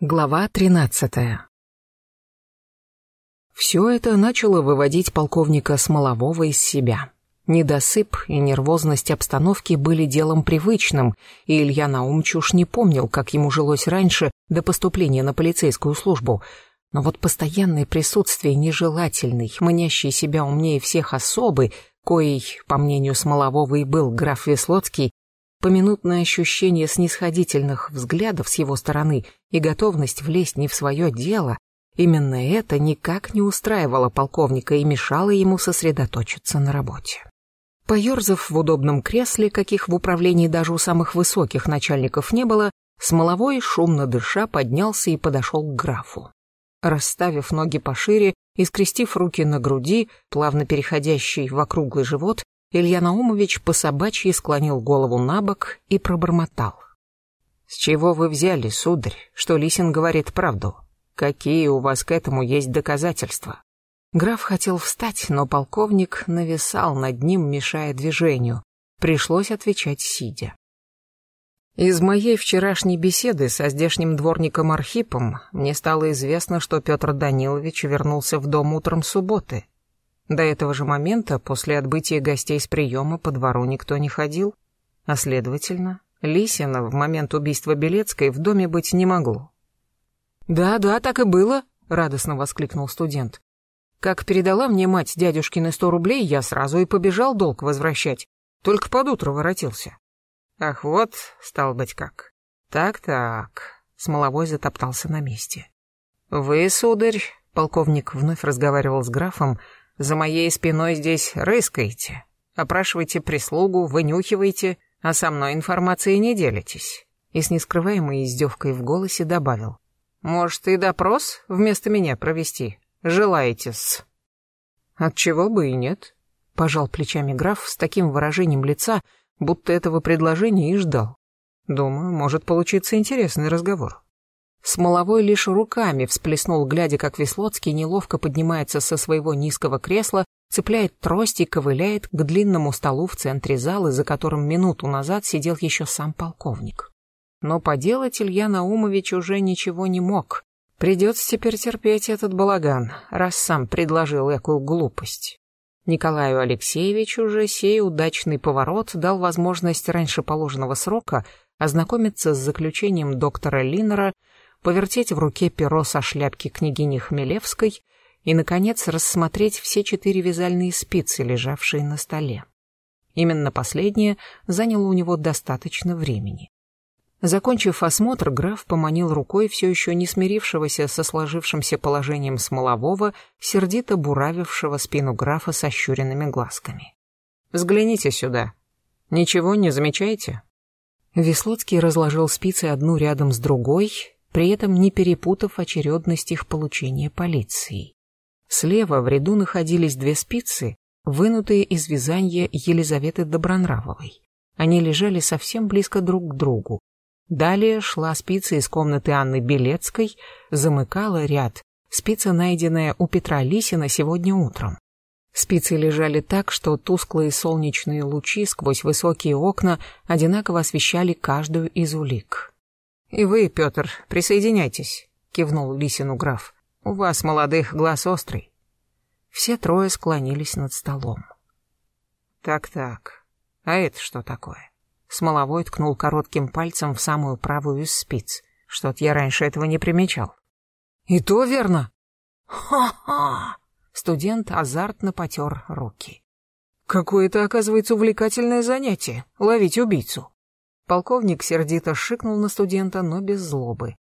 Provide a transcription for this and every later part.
Глава 13. Все это начало выводить полковника Смолового из себя. Недосып и нервозность обстановки были делом привычным, и Илья Наумч уж не помнил, как ему жилось раньше, до поступления на полицейскую службу. Но вот постоянное присутствие нежелательной, манящей себя умнее всех особы, коей, по мнению Смолового, и был граф Веслоцкий, поминутное ощущение снисходительных взглядов с его стороны и готовность влезть не в свое дело, именно это никак не устраивало полковника и мешало ему сосредоточиться на работе. Поерзав в удобном кресле, каких в управлении даже у самых высоких начальников не было, Смоловой, шумно дыша, поднялся и подошел к графу. Расставив ноги пошире и скрестив руки на груди, плавно переходящий в округлый живот, Илья Наумович по собачьи склонил голову на бок и пробормотал. «С чего вы взяли, сударь, что Лисин говорит правду? Какие у вас к этому есть доказательства?» Граф хотел встать, но полковник нависал над ним, мешая движению. Пришлось отвечать сидя. Из моей вчерашней беседы со здешним дворником Архипом мне стало известно, что Петр Данилович вернулся в дом утром субботы. До этого же момента, после отбытия гостей с приема, по двору никто не ходил, а, следовательно, Лисина в момент убийства Белецкой в доме быть не могло. «Да, да, так и было», — радостно воскликнул студент. «Как передала мне мать дядюшкины сто рублей, я сразу и побежал долг возвращать. Только под утро воротился». «Ах, вот, стал быть, как. Так-так», — Смоловой затоптался на месте. «Вы, сударь», — полковник вновь разговаривал с графом, — за моей спиной здесь рыскаете, опрашиваете прислугу, вынюхиваете, а со мной информацией не делитесь». И с нескрываемой издевкой в голосе добавил. «Может, и допрос вместо меня провести? Желаете-с?» «Отчего бы и нет», — пожал плечами граф с таким выражением лица, будто этого предложения и ждал. «Думаю, может получиться интересный разговор». Смоловой лишь руками всплеснул, глядя, как Веслоцкий неловко поднимается со своего низкого кресла, цепляет трость и ковыляет к длинному столу в центре зала, за которым минуту назад сидел еще сам полковник. Но поделать Илья Наумович уже ничего не мог. Придется теперь терпеть этот балаган, раз сам предложил экую глупость. Николаю Алексеевичу же сей удачный поворот дал возможность раньше положенного срока ознакомиться с заключением доктора Линнера повертеть в руке перо со шляпки княгини Хмелевской и, наконец, рассмотреть все четыре вязальные спицы, лежавшие на столе. Именно последнее заняло у него достаточно времени. Закончив осмотр, граф поманил рукой все еще не смирившегося со сложившимся положением Смолового, сердито буравившего спину графа с ощуренными глазками. «Взгляните сюда. Ничего не замечаете?» Веслоцкий разложил спицы одну рядом с другой при этом не перепутав очередность их получения полицией. Слева в ряду находились две спицы, вынутые из вязания Елизаветы Добронравовой. Они лежали совсем близко друг к другу. Далее шла спица из комнаты Анны Белецкой, замыкала ряд, спица, найденная у Петра Лисина сегодня утром. Спицы лежали так, что тусклые солнечные лучи сквозь высокие окна одинаково освещали каждую из улик. «И вы, Петр, присоединяйтесь», — кивнул Лисину граф. «У вас, молодых, глаз острый». Все трое склонились над столом. «Так-так, а это что такое?» Смоловой ткнул коротким пальцем в самую правую из спиц. Что-то я раньше этого не примечал. «И то верно!» «Ха-ха!» Студент азартно потер руки. «Какое-то, оказывается, увлекательное занятие — ловить убийцу». Полковник сердито шикнул на студента, но без злобы.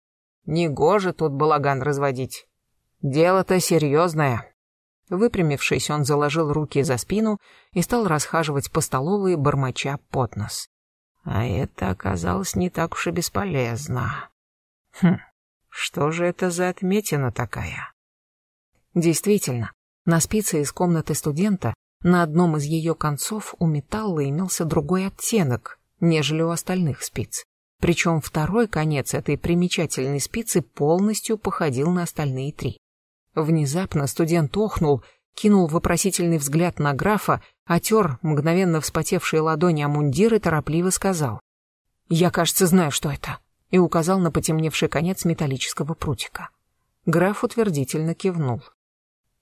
«Негоже тут балаган разводить. Дело-то серьезное». Выпрямившись, он заложил руки за спину и стал расхаживать по столовой, бормоча под нос. А это оказалось не так уж и бесполезно. Хм, что же это за отметина такая? Действительно, на спице из комнаты студента на одном из ее концов у металла имелся другой оттенок, нежели у остальных спиц. Причем второй конец этой примечательной спицы полностью походил на остальные три. Внезапно студент охнул, кинул вопросительный взгляд на графа, отер мгновенно вспотевшие ладони о мундир и торопливо сказал. «Я, кажется, знаю, что это. и указал на потемневший конец металлического прутика. Граф утвердительно кивнул.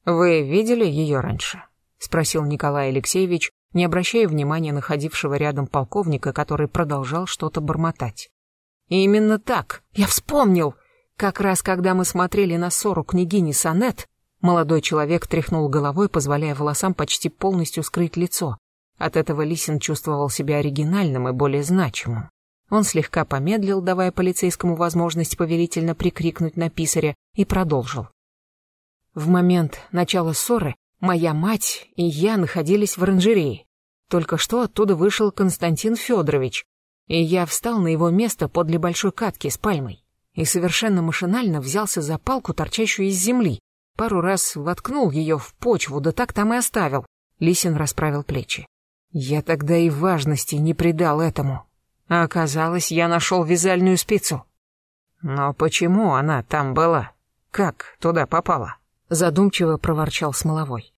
«Вы видели ее раньше?» — спросил Николай Алексеевич, не обращая внимания на ходившего рядом полковника, который продолжал что-то бормотать. «Именно так! Я вспомнил! Как раз когда мы смотрели на ссору княгини Санет, молодой человек тряхнул головой, позволяя волосам почти полностью скрыть лицо. От этого Лисин чувствовал себя оригинальным и более значимым. Он слегка помедлил, давая полицейскому возможность повелительно прикрикнуть на писаря, и продолжил. В момент начала ссоры моя мать и я находились в оранжерее. Только что оттуда вышел Константин Федорович, и я встал на его место подле большой катки с пальмой и совершенно машинально взялся за палку, торчащую из земли. Пару раз воткнул ее в почву, да так там и оставил. Лисин расправил плечи. Я тогда и важности не придал этому. А оказалось, я нашел вязальную спицу. Но почему она там была? Как туда попала? Задумчиво проворчал Смоловой.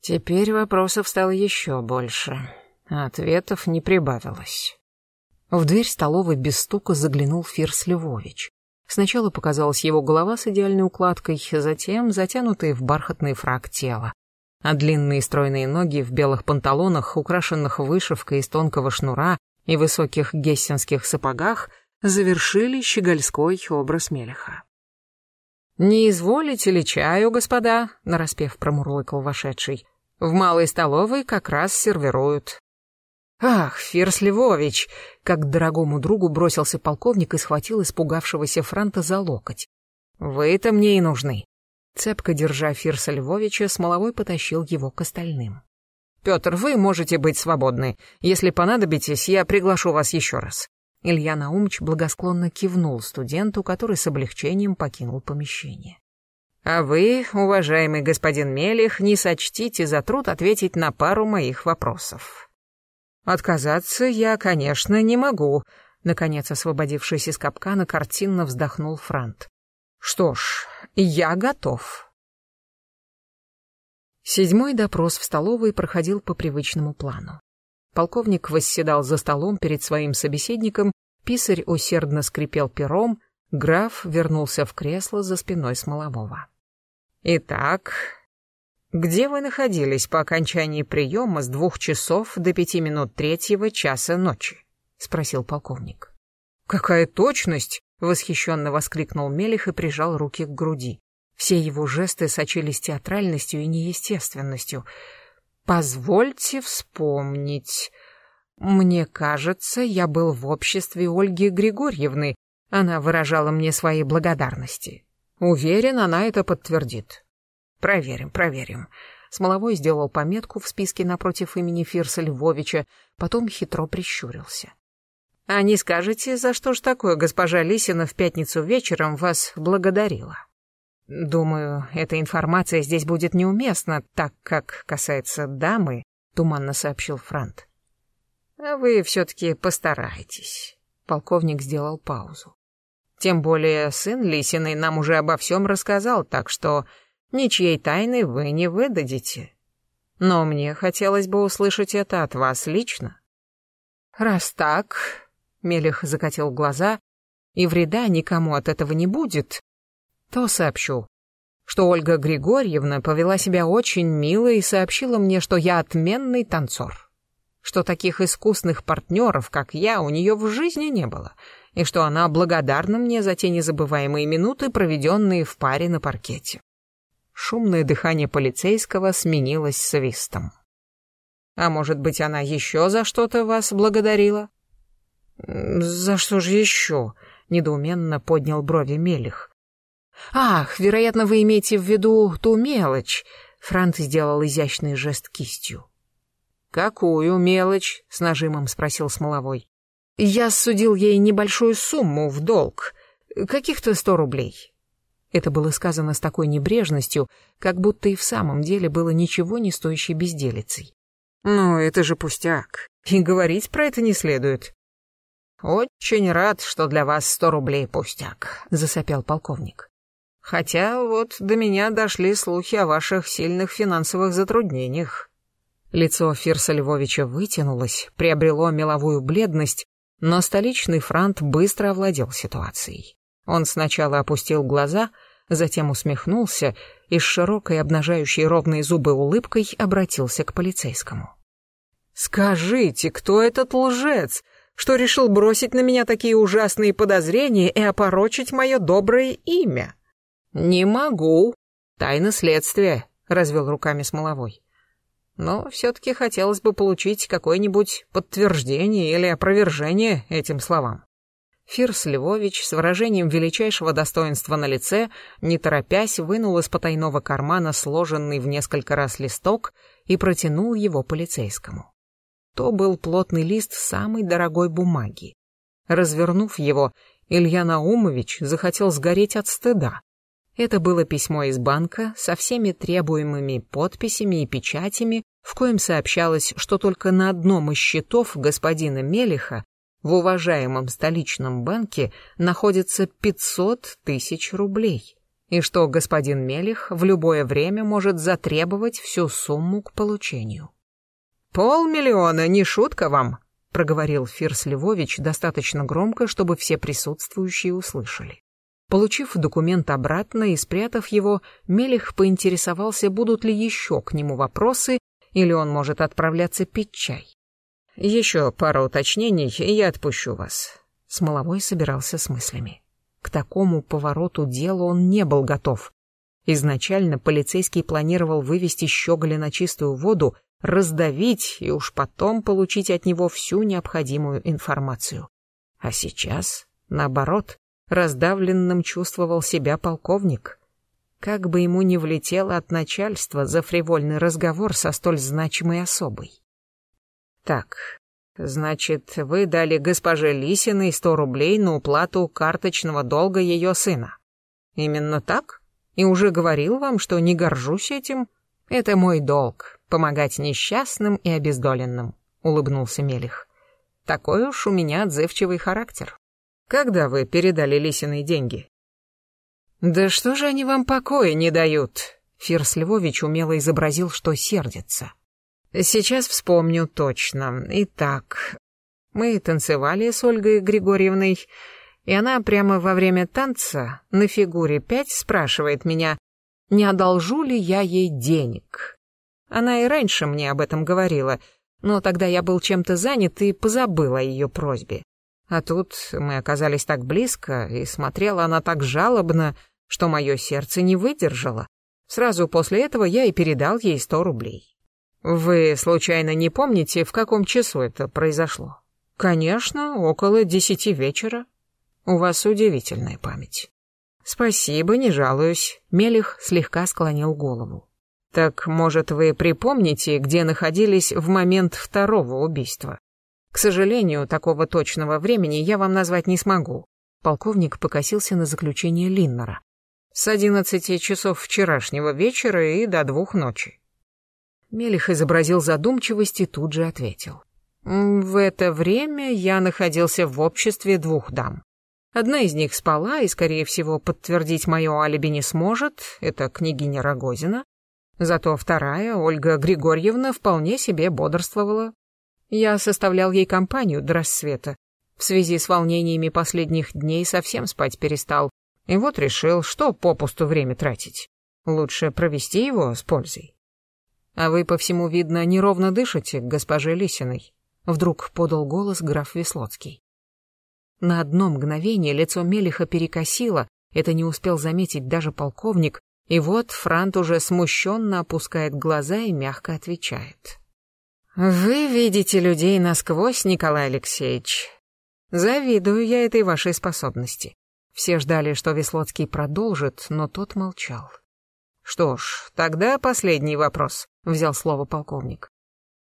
Теперь вопросов стало еще больше. Ответов не прибавилось. В дверь столовой без стука заглянул Фирс Львович. Сначала показалась его голова с идеальной укладкой, затем затянутые в бархатный фрак тело а длинные стройные ноги в белых панталонах, украшенных вышивкой из тонкого шнура и высоких гессенских сапогах, завершили щегольской образ Мелеха. «Не изволите ли чаю, господа?» — нараспев промурлыкал вошедший. «В малой столовой как раз сервируют». «Ах, Фирс Львович!» — как к дорогому другу бросился полковник и схватил испугавшегося Франта за локоть. «Вы-то мне и нужны. Цепко держа Фирса Львовича, Смоловой потащил его к остальным. «Петр, вы можете быть свободны. Если понадобитесь, я приглашу вас еще раз». Илья Наумович благосклонно кивнул студенту, который с облегчением покинул помещение. «А вы, уважаемый господин Мелих, не сочтите за труд ответить на пару моих вопросов». «Отказаться я, конечно, не могу», — наконец освободившись из капкана, картинно вздохнул Франт. «Что ж, я готов. Седьмой допрос в столовой проходил по привычному плану. Полковник восседал за столом перед своим собеседником, писарь усердно скрипел пером, граф вернулся в кресло за спиной Смолового. «Итак, где вы находились по окончании приема с двух часов до пяти минут третьего часа ночи?» — спросил полковник. «Какая точность!» Восхищенно воскликнул Мелих и прижал руки к груди. Все его жесты сочились театральностью и неестественностью. «Позвольте вспомнить. Мне кажется, я был в обществе Ольги Григорьевны. Она выражала мне свои благодарности. Уверен, она это подтвердит. Проверим, проверим». Смоловой сделал пометку в списке напротив имени Фирса Львовича, потом хитро прищурился. А не скажете, за что ж такое госпожа Лисина в пятницу вечером вас благодарила? Думаю, эта информация здесь будет неуместна, так как касается дамы, туманно сообщил Франт. А вы все-таки постарайтесь. Полковник сделал паузу. Тем более сын Лисиной нам уже обо всем рассказал, так что ничьей тайны вы не выдадите. Но мне хотелось бы услышать это от вас лично. Раз так, Мелих закатил глаза, и вреда никому от этого не будет, то сообщу, что Ольга Григорьевна повела себя очень мило и сообщила мне, что я отменный танцор, что таких искусных партнеров, как я, у нее в жизни не было, и что она благодарна мне за те незабываемые минуты, проведенные в паре на паркете. Шумное дыхание полицейского сменилось свистом. А может быть, она еще за что-то вас благодарила? «За что же еще?» — недоуменно поднял брови Мелих. «Ах, вероятно, вы имеете в виду ту мелочь», — Франц сделал изящный жест кистью. «Какую мелочь?» — с нажимом спросил Смоловой. «Я судил ей небольшую сумму в долг, каких-то сто рублей». Это было сказано с такой небрежностью, как будто и в самом деле было ничего не стоящей безделицей. «Ну, это же пустяк, и говорить про это не следует. «Очень рад, что для вас сто рублей пустяк», — засопел полковник. «Хотя вот до меня дошли слухи о ваших сильных финансовых затруднениях». Лицо Фирса Львовича вытянулось, приобрело меловую бледность, Но столичный франт быстро овладел ситуацией. Он сначала опустил глаза, затем усмехнулся и с широкой обнажающей ровные зубы улыбкой обратился к полицейскому. «Скажите, кто этот лжец, что решил бросить на меня такие ужасные подозрения и опорочить мое доброе имя?» «Не могу. Тайна следствия», — развел руками Смоловой. «Но все-таки хотелось бы получить какое-нибудь подтверждение или опровержение этим словам». Фирс Львович с выражением величайшего достоинства на лице, не торопясь, вынул из потайного кармана сложенный в несколько раз листок и протянул его полицейскому. То был плотный лист самой дорогой бумаги. Развернув его, Илья Наумович захотел сгореть от стыда. Это было письмо из банка со всеми требуемыми подписями и печатями, в коем сообщалось, что только на одном из счетов господина Мелиха в уважаемом столичном банке находится 500 тысяч рублей, и что господин Мелих в любое время может затребовать всю сумму к получению. «Полмиллиона, не шутка вам», — проговорил Фирс Львович достаточно громко, чтобы все присутствующие услышали. Получив документ обратно и спрятав его, Мелих поинтересовался, будут ли еще к нему вопросы, или он может отправляться пить чай. Еще пара уточнений, и я отпущу вас. Смоловой собирался с мыслями. К такому повороту дела он не был готов. Изначально полицейский планировал вывести Щеголя на чистую воду, раздавить и уж потом получить от него всю необходимую информацию. А сейчас, наоборот, раздавленным чувствовал себя полковник. Как бы ему ни влетело от начальства за фривольный разговор со столь значимой особой. Так, значит, вы дали госпоже Лисиной сто рублей на уплату карточного долга ее сына. Именно так? И уже говорил вам, что не горжусь этим? Это мой долг — помогать несчастным и обездоленным, — улыбнулся Мелих. Такой уж у меня отзывчивый характер. Когда вы передали Лисиной деньги? Да что же они вам покоя не дают? Фирс Львович умело изобразил, что сердится. Сейчас вспомню точно. Итак, мы танцевали с Ольгой Григорьевной, и она прямо во время танца на фигуре пять спрашивает меня, не одолжу ли я ей денег. Она и раньше мне об этом говорила, но тогда я был чем-то занят и позабыл о ее просьбе. А тут мы оказались так близко, и смотрела она так жалобно, что мое сердце не выдержало. Сразу после этого я и передал ей сто рублей. Вы случайно не помните, в каком часу это произошло? Конечно, около десяти вечера. У вас удивительная память. Спасибо, не жалуюсь. Мелих слегка склонил голову. Так, может, вы припомните, где находились в момент второго убийства? К сожалению, такого точного времени я вам назвать не смогу. Полковник покосился на заключение Линнера. С одиннадцати часов вчерашнего вечера и до двух ночи. Мелих изобразил задумчивость и тут же ответил. В это время я находился в обществе двух дам. Одна из них спала и, скорее всего, подтвердить мое алиби не сможет, это княгиня Рогозина. Зато вторая, Ольга Григорьевна, вполне себе бодрствовала. Я составлял ей компанию до рассвета. В связи с волнениями последних дней совсем спать перестал. И вот решил, что попусту время тратить. Лучше провести его с пользой. «А вы, по всему видно, неровно дышите, госпоже Лисиной», — вдруг подал голос граф Веслоцкий. На одно мгновение лицо Мелиха перекосило, это не успел заметить даже полковник, и вот Франт уже смущенно опускает глаза и мягко отвечает. «Вы видите людей насквозь, Николай Алексеевич. Завидую я этой вашей способности». Все ждали, что Веслоцкий продолжит, но тот молчал. «Что ж, тогда последний вопрос», — взял слово полковник.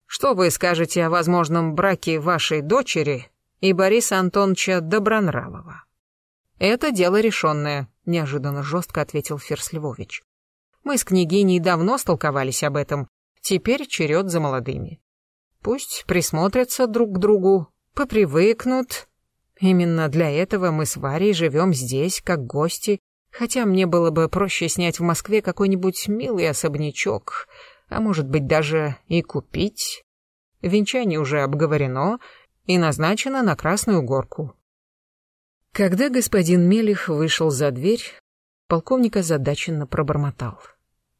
«Что вы скажете о возможном браке вашей дочери и Бориса Антоновича Добронравова?» «Это дело решенное», — неожиданно жестко ответил Ферс Львович. «Мы с княгиней давно столковались об этом, теперь черед за молодыми. Пусть присмотрятся друг к другу, попривыкнут. Именно для этого мы с Варей живем здесь, как гости, Хотя мне было бы проще снять в Москве какой-нибудь милый особнячок, а может быть даже и купить. Венчание уже обговорено, и назначена на Красную Горку. Когда господин Мелих вышел за дверь, полковник озадаченно пробормотал.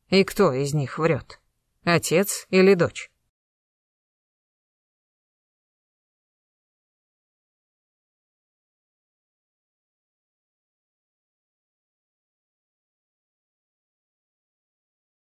«И кто из них врет? Отец или дочь?»